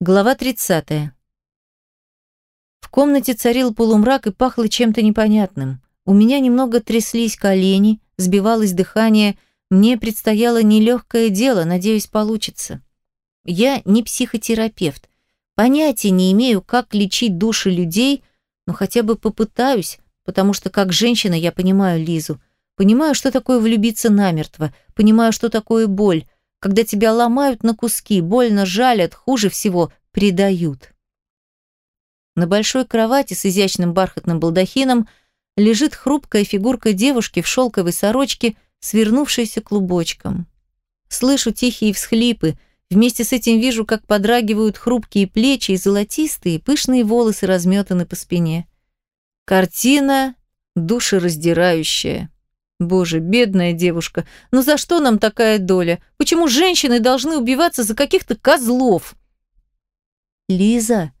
Глава 30. В комнате царил полумрак и пахло чем-то непонятным. У меня немного тряслись колени, сбивалось дыхание. Мне предстояло нелегкое дело, надеюсь, получится. Я не психотерапевт. Понятия не имею, как лечить души людей, но хотя бы попытаюсь, потому что как женщина я понимаю Лизу. Понимаю, что такое влюбиться намертво, понимаю, что такое боль, когда тебя ломают на куски, больно жалят, хуже всего предают. На большой кровати с изящным бархатным балдахином лежит хрупкая фигурка девушки в шелковой сорочке, свернувшейся клубочком. Слышу тихие всхлипы, вместе с этим вижу, как подрагивают хрупкие плечи и золотистые, пышные волосы разметаны по спине. Картина душераздирающая. Боже, бедная девушка, ну за что нам такая доля? Почему женщины должны убиваться за каких-то козлов? Лиза,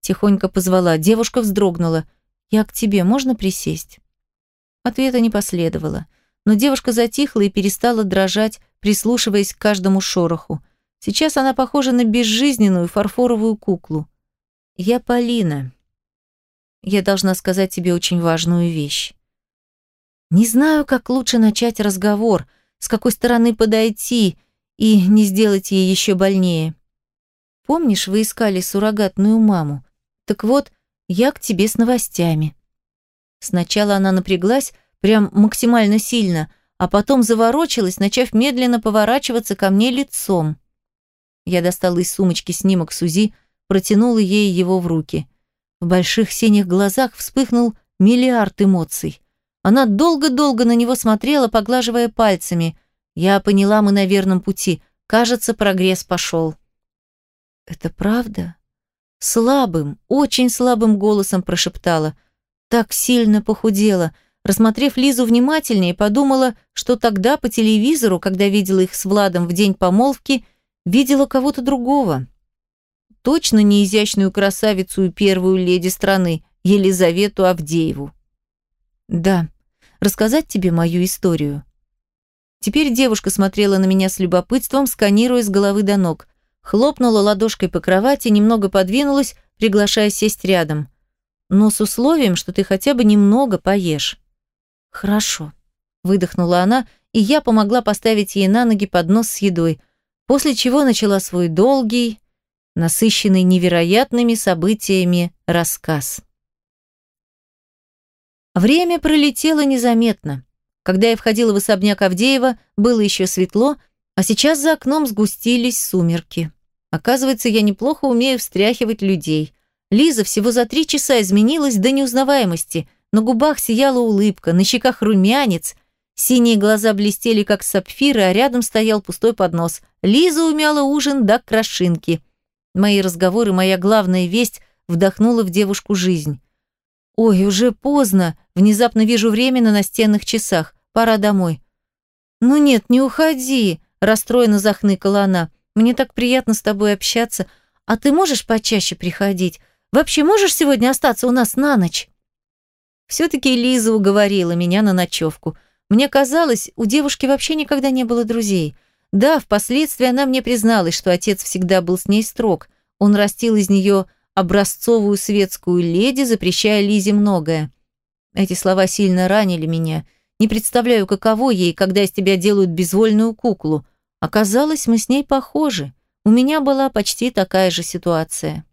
тихонько позвала, девушка вздрогнула. Я к тебе, можно присесть? Ответа не последовало, но девушка затихла и перестала дрожать, прислушиваясь к каждому шороху. Сейчас она похожа на безжизненную фарфоровую куклу. Я Полина. Я должна сказать тебе очень важную вещь. Не знаю, как лучше начать разговор, с какой стороны подойти и не сделать ей еще больнее. Помнишь, вы искали суррогатную маму? Так вот, я к тебе с новостями. Сначала она напряглась, прям максимально сильно, а потом заворочилась, начав медленно поворачиваться ко мне лицом. Я достала из сумочки снимок Сузи, протянула ей его в руки. В больших синих глазах вспыхнул миллиард эмоций. Она долго-долго на него смотрела, поглаживая пальцами. Я поняла, мы на верном пути. Кажется, прогресс пошел. «Это правда?» Слабым, очень слабым голосом прошептала. Так сильно похудела. Рассмотрев Лизу внимательнее, подумала, что тогда по телевизору, когда видела их с Владом в день помолвки, видела кого-то другого. Точно не изящную красавицу и первую леди страны, Елизавету Авдееву. Да. Рассказать тебе мою историю. Теперь девушка смотрела на меня с любопытством, сканируя с головы до ног. Хлопнула ладошкой по кровати, немного подвинулась, приглашая сесть рядом. Но с условием, что ты хотя бы немного поешь. Хорошо. Выдохнула она, и я помогла поставить ей на ноги поднос с едой, после чего начала свой долгий, насыщенный невероятными событиями рассказ. Время пролетело незаметно. Когда я входила в особняк Авдеева, было еще светло, а сейчас за окном сгустились сумерки. Оказывается, я неплохо умею встряхивать людей. Лиза всего за три часа изменилась до неузнаваемости. На губах сияла улыбка, на щеках румянец. Синие глаза блестели, как сапфиры, а рядом стоял пустой поднос. Лиза умяла ужин до крошинки. Мои разговоры, моя главная весть вдохнула в девушку жизнь. «Ой, уже поздно. Внезапно вижу время на настенных часах. Пора домой». «Ну нет, не уходи», – расстроенно захныкала она. «Мне так приятно с тобой общаться. А ты можешь почаще приходить? Вообще можешь сегодня остаться у нас на ночь?» Все-таки Лиза уговорила меня на ночевку. Мне казалось, у девушки вообще никогда не было друзей. Да, впоследствии она мне призналась, что отец всегда был с ней строг. Он растил из нее образцовую светскую леди, запрещая Лизе многое. Эти слова сильно ранили меня. Не представляю, каково ей, когда из тебя делают безвольную куклу. Оказалось, мы с ней похожи. У меня была почти такая же ситуация.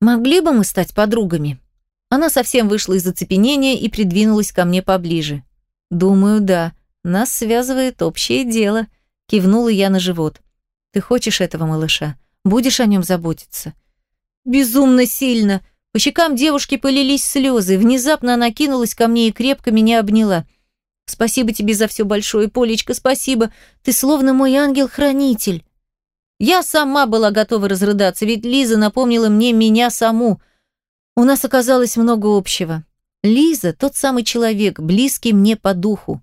Могли бы мы стать подругами? Она совсем вышла из оцепенения и придвинулась ко мне поближе. Думаю, да. Нас связывает общее дело. Кивнула я на живот. Ты хочешь этого малыша? Будешь о нем заботиться?» «Безумно сильно!» По щекам девушки полились слезы. Внезапно она кинулась ко мне и крепко меня обняла. «Спасибо тебе за все большое, Полечка, спасибо. Ты словно мой ангел-хранитель». Я сама была готова разрыдаться, ведь Лиза напомнила мне меня саму. У нас оказалось много общего. Лиза – тот самый человек, близкий мне по духу.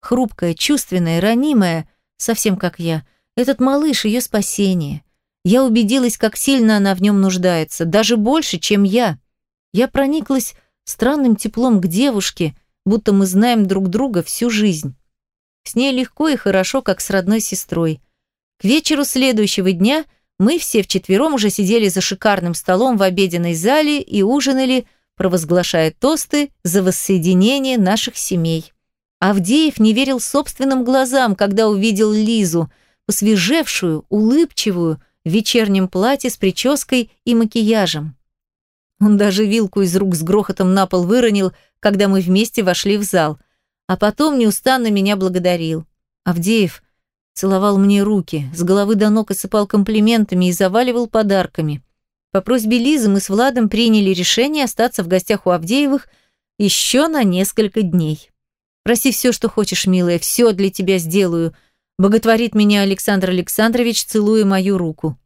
Хрупкая, чувственная, ранимая, совсем как я. Этот малыш – ее спасение. Я убедилась, как сильно она в нем нуждается, даже больше, чем я. Я прониклась странным теплом к девушке, будто мы знаем друг друга всю жизнь. С ней легко и хорошо, как с родной сестрой. К вечеру следующего дня мы все вчетвером уже сидели за шикарным столом в обеденной зале и ужинали, провозглашая тосты за воссоединение наших семей. Авдеев не верил собственным глазам, когда увидел Лизу, посвежевшую, улыбчивую, в вечернем платье с прической и макияжем. Он даже вилку из рук с грохотом на пол выронил, когда мы вместе вошли в зал, а потом неустанно меня благодарил. Авдеев целовал мне руки, с головы до ног осыпал комплиментами и заваливал подарками. По просьбе Лизы мы с Владом приняли решение остаться в гостях у Авдеевых еще на несколько дней. «Проси все, что хочешь, милая, все для тебя сделаю», боготворит меня Александр Александрович, целуя мою руку.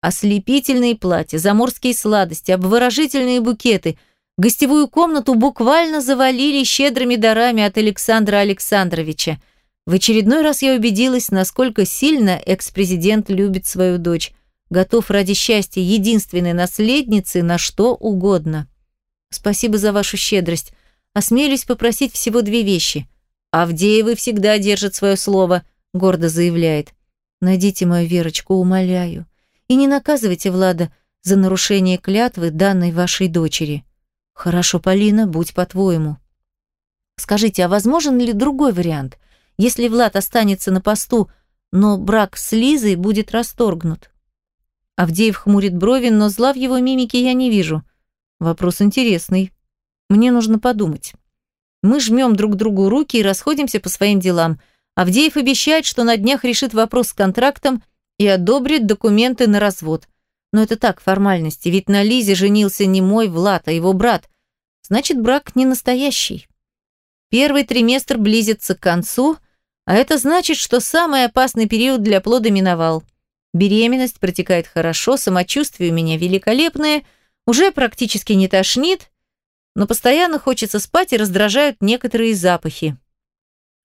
Ослепительные платья, заморские сладости, обворожительные букеты. Гостевую комнату буквально завалили щедрыми дарами от Александра Александровича. В очередной раз я убедилась, насколько сильно экс-президент любит свою дочь, готов ради счастья единственной наследницы на что угодно. Спасибо за вашу щедрость. Осмелюсь попросить всего две вещи. Авдеевы всегда держат свое слово, гордо заявляет. Найдите мою Верочку, умоляю и не наказывайте Влада за нарушение клятвы, данной вашей дочери. Хорошо, Полина, будь по-твоему. Скажите, а возможен ли другой вариант? Если Влад останется на посту, но брак с Лизой будет расторгнут? Авдеев хмурит брови, но зла в его мимике я не вижу. Вопрос интересный. Мне нужно подумать. Мы жмем друг другу руки и расходимся по своим делам. Авдеев обещает, что на днях решит вопрос с контрактом и одобрит документы на развод. Но это так, формальности, ведь на Лизе женился не мой Влад, а его брат. Значит, брак не настоящий. Первый триместр близится к концу, а это значит, что самый опасный период для плода миновал. Беременность протекает хорошо, самочувствие у меня великолепное, уже практически не тошнит, но постоянно хочется спать и раздражают некоторые запахи.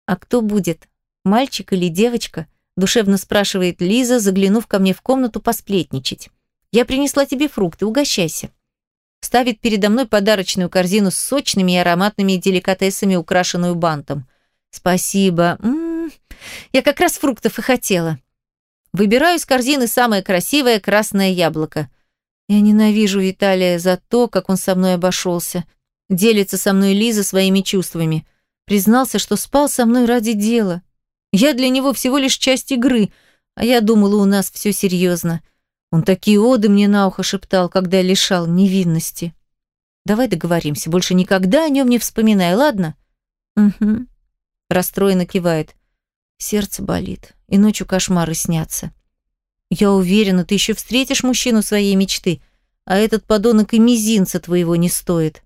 А кто будет, мальчик или девочка? Душевно спрашивает Лиза, заглянув ко мне в комнату посплетничать. «Я принесла тебе фрукты, угощайся». Ставит передо мной подарочную корзину с сочными и ароматными деликатесами, украшенную бантом. «Спасибо. М -м -м. Я как раз фруктов и хотела». Выбираю из корзины самое красивое красное яблоко. Я ненавижу Виталия за то, как он со мной обошелся. Делится со мной Лиза своими чувствами. Признался, что спал со мной ради дела. Я для него всего лишь часть игры, а я думала, у нас все серьезно. Он такие оды мне на ухо шептал, когда лишал невинности. Давай договоримся, больше никогда о нем не вспоминай, ладно? Угу. Расстроенно кивает. Сердце болит, и ночью кошмары снятся. Я уверена, ты еще встретишь мужчину своей мечты, а этот подонок и мизинца твоего не стоит.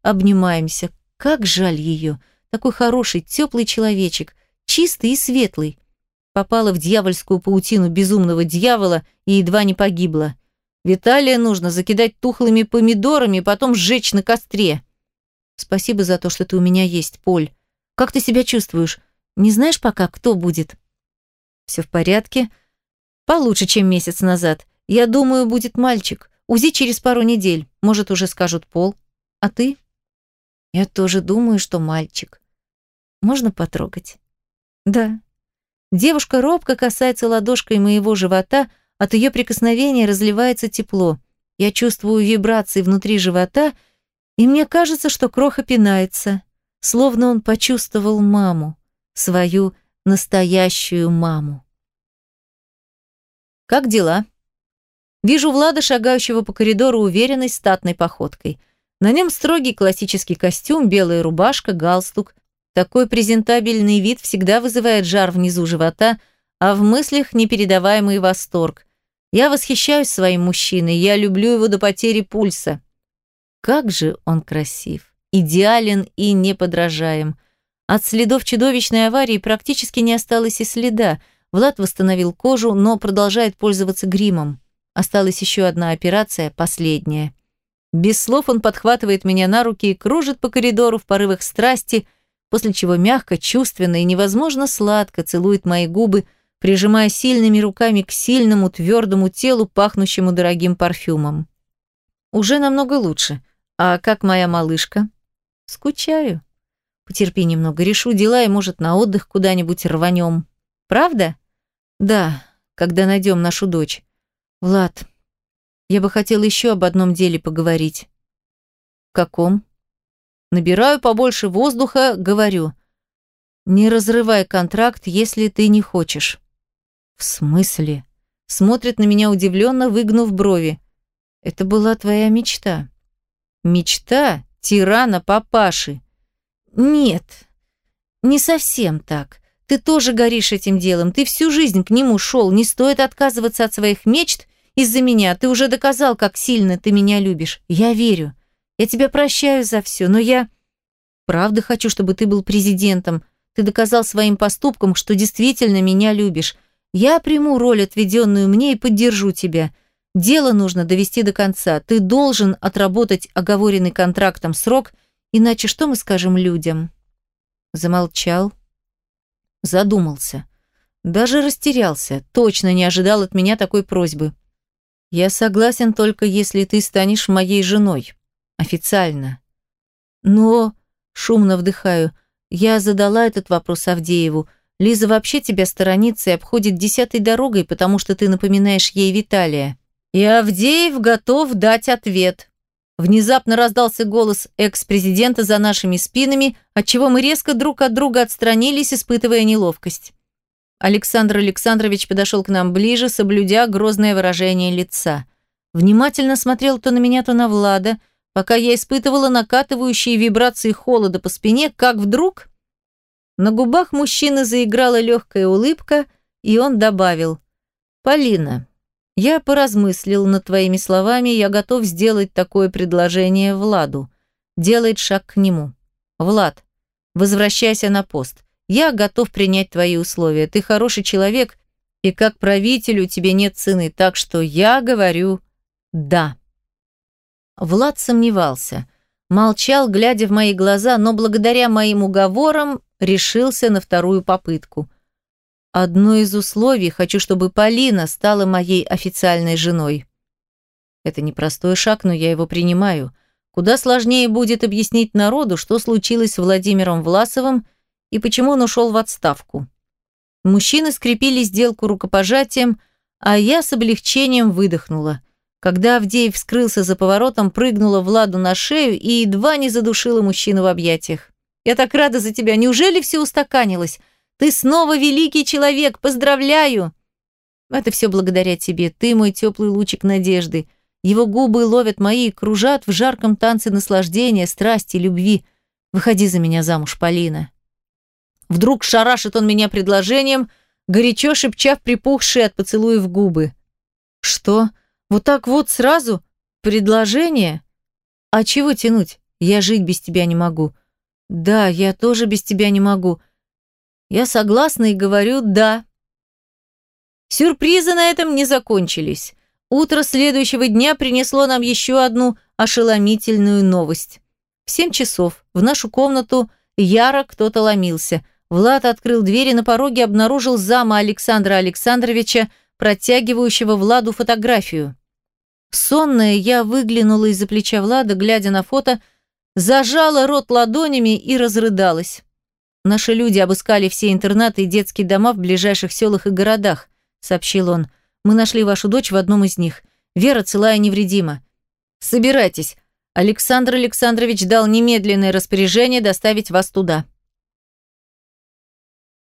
Обнимаемся. Как жаль ее. Такой хороший, теплый человечек чистый и светлый. Попала в дьявольскую паутину безумного дьявола и едва не погибла. Виталия нужно закидать тухлыми помидорами, потом сжечь на костре. Спасибо за то, что ты у меня есть, Поль. Как ты себя чувствуешь? Не знаешь пока, кто будет? Все в порядке. Получше, чем месяц назад. Я думаю, будет мальчик. УЗИ через пару недель. Может, уже скажут Пол. А ты? Я тоже думаю, что мальчик. Можно потрогать? Да. Девушка робко касается ладошкой моего живота, от ее прикосновения разливается тепло. Я чувствую вибрации внутри живота, и мне кажется, что Кроха пинается, словно он почувствовал маму, свою настоящую маму. Как дела? Вижу Влада, шагающего по коридору уверенной статной походкой. На нем строгий классический костюм, белая рубашка, галстук, такой презентабельный вид всегда вызывает жар внизу живота, а в мыслях непередаваемый восторг. Я восхищаюсь своим мужчиной, я люблю его до потери пульса. Как же он красив, идеален и неподражаем. От следов чудовищной аварии практически не осталось и следа. Влад восстановил кожу, но продолжает пользоваться гримом. Осталась еще одна операция, последняя. Без слов он подхватывает меня на руки и кружит по коридору в порывах страсти, после чего мягко, чувственно и невозможно сладко целует мои губы, прижимая сильными руками к сильному, твердому телу, пахнущему дорогим парфюмом. Уже намного лучше. А как моя малышка? Скучаю. Потерпи немного, решу дела и, может, на отдых куда-нибудь рванем. Правда? Да, когда найдем нашу дочь. Влад, я бы хотел еще об одном деле поговорить. Каком? Набираю побольше воздуха, говорю. Не разрывай контракт, если ты не хочешь. В смысле? Смотрит на меня удивленно, выгнув брови. Это была твоя мечта. Мечта тирана папаши. Нет, не совсем так. Ты тоже горишь этим делом. Ты всю жизнь к нему шел. Не стоит отказываться от своих мечт из-за меня. Ты уже доказал, как сильно ты меня любишь. Я верю. Я тебя прощаю за все, но я... Правда хочу, чтобы ты был президентом. Ты доказал своим поступком, что действительно меня любишь. Я приму роль, отведенную мне, и поддержу тебя. Дело нужно довести до конца. Ты должен отработать оговоренный контрактом срок, иначе что мы скажем людям?» Замолчал. Задумался. Даже растерялся. Точно не ожидал от меня такой просьбы. «Я согласен только, если ты станешь моей женой. Официально». «Но...» Шумно вдыхаю. Я задала этот вопрос Авдееву. Лиза вообще тебя сторонится и обходит десятой дорогой, потому что ты напоминаешь ей Виталия. И Авдеев готов дать ответ. Внезапно раздался голос экс-президента за нашими спинами, отчего мы резко друг от друга отстранились, испытывая неловкость. Александр Александрович подошел к нам ближе, соблюдя грозное выражение лица. Внимательно смотрел то на меня, то на Влада, пока я испытывала накатывающие вибрации холода по спине, как вдруг на губах мужчины заиграла легкая улыбка, и он добавил «Полина, я поразмыслил над твоими словами, я готов сделать такое предложение Владу. Делает шаг к нему. Влад, возвращайся на пост. Я готов принять твои условия. Ты хороший человек, и как правителю тебе нет цены, так что я говорю «да». Влад сомневался. Молчал, глядя в мои глаза, но благодаря моим уговорам решился на вторую попытку. Одно из условий хочу, чтобы Полина стала моей официальной женой. Это непростой шаг, но я его принимаю. Куда сложнее будет объяснить народу, что случилось с Владимиром Власовым и почему он ушел в отставку. Мужчины скрепили сделку рукопожатием, а я с облегчением выдохнула. Когда Авдеев скрылся за поворотом, прыгнула Владу на шею и едва не задушила мужчину в объятиях. «Я так рада за тебя! Неужели все устаканилось? Ты снова великий человек! Поздравляю!» «Это все благодаря тебе. Ты мой теплый лучик надежды. Его губы ловят мои, кружат в жарком танце наслаждения, страсти, любви. Выходи за меня замуж, Полина». Вдруг шарашит он меня предложением, горячо шепча в припухшие от поцелуев губы. «Что?» Вот так вот сразу? Предложение? А чего тянуть? Я жить без тебя не могу. Да, я тоже без тебя не могу. Я согласна и говорю «да». Сюрпризы на этом не закончились. Утро следующего дня принесло нам еще одну ошеломительную новость. В семь часов в нашу комнату яро кто-то ломился. Влад открыл дверь и на пороге обнаружил зама Александра Александровича, протягивающего Владу фотографию. Сонная, я выглянула из-за плеча Влада, глядя на фото, зажала рот ладонями и разрыдалась. Наши люди обыскали все интернаты и детские дома в ближайших селах и городах, сообщил он. Мы нашли вашу дочь в одном из них. Вера целая невредима. Собирайтесь. Александр Александрович дал немедленное распоряжение доставить вас туда.